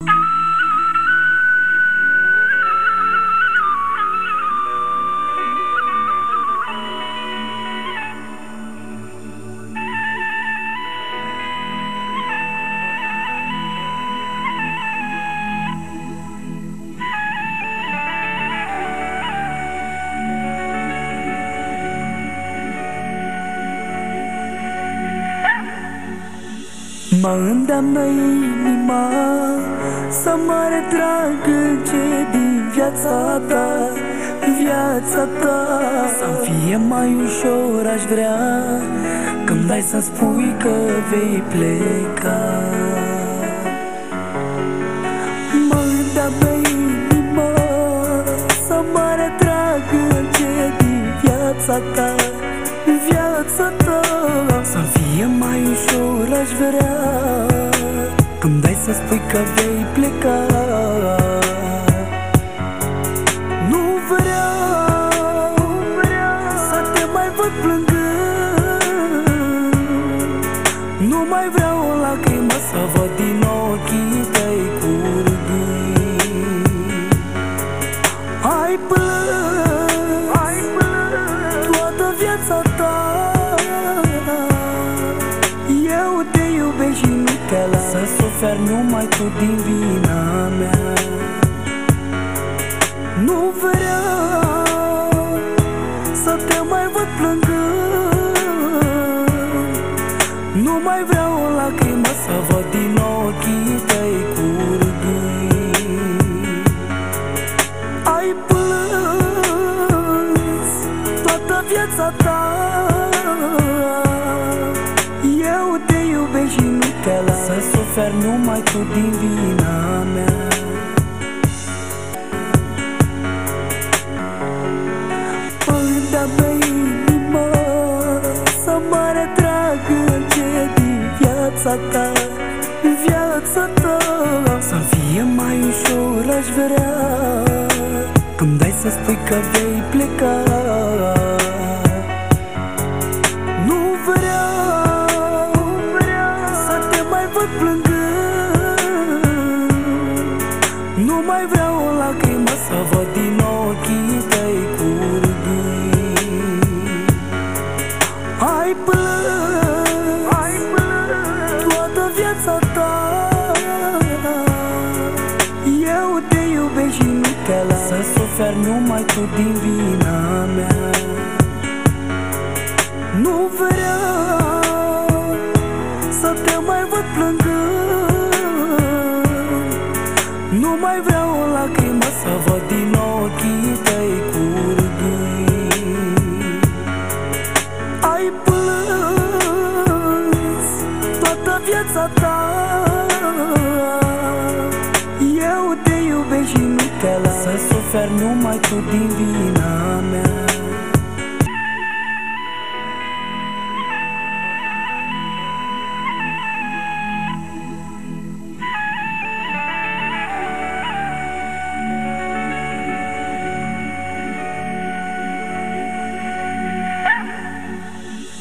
you Mă îndeamnă inima Să mă retrag ce din viața ta Viața ta. Să fie mai ușor aș vrea Când dai să spui că vei pleca. Mă îndeamnă inima Să mă retrag ce din viața ta Viața ta. Să fie mai ușor aș vrea Când dai să spui că vei pleca. Nu vreau Să te mai văd plângând. Nu mai vreau o lacrimă să văd din ochii tăi curgând. Ai plâns, ai plâns. toată viața ta suferi numai tu din vina mea. Nu vreau să te mai văd plângând. Nu mai vreau o lacrimă să văd din ochii tăi curgând. Ai plâns toată viața ta suferi numai tu din vina mea. Îndată inima Să mă retrag ce din viața ta Viața ta. Să fie mai ușor aș vrea Când dai să spui că vei pleca. Nu vreau Nu mai vreau o lacrimă să văd din ochii tăi curgând Ai plâns, ai plâns toată viața ta. Eu te iubesc și nu te las Să suferi numai tu din vina mea Nu mai vreau o lacrimă să văd din ochii tăi curgând Ai plâns toată viața ta. Eu te iubesc și nu te las Să suferi numai tu din vina mea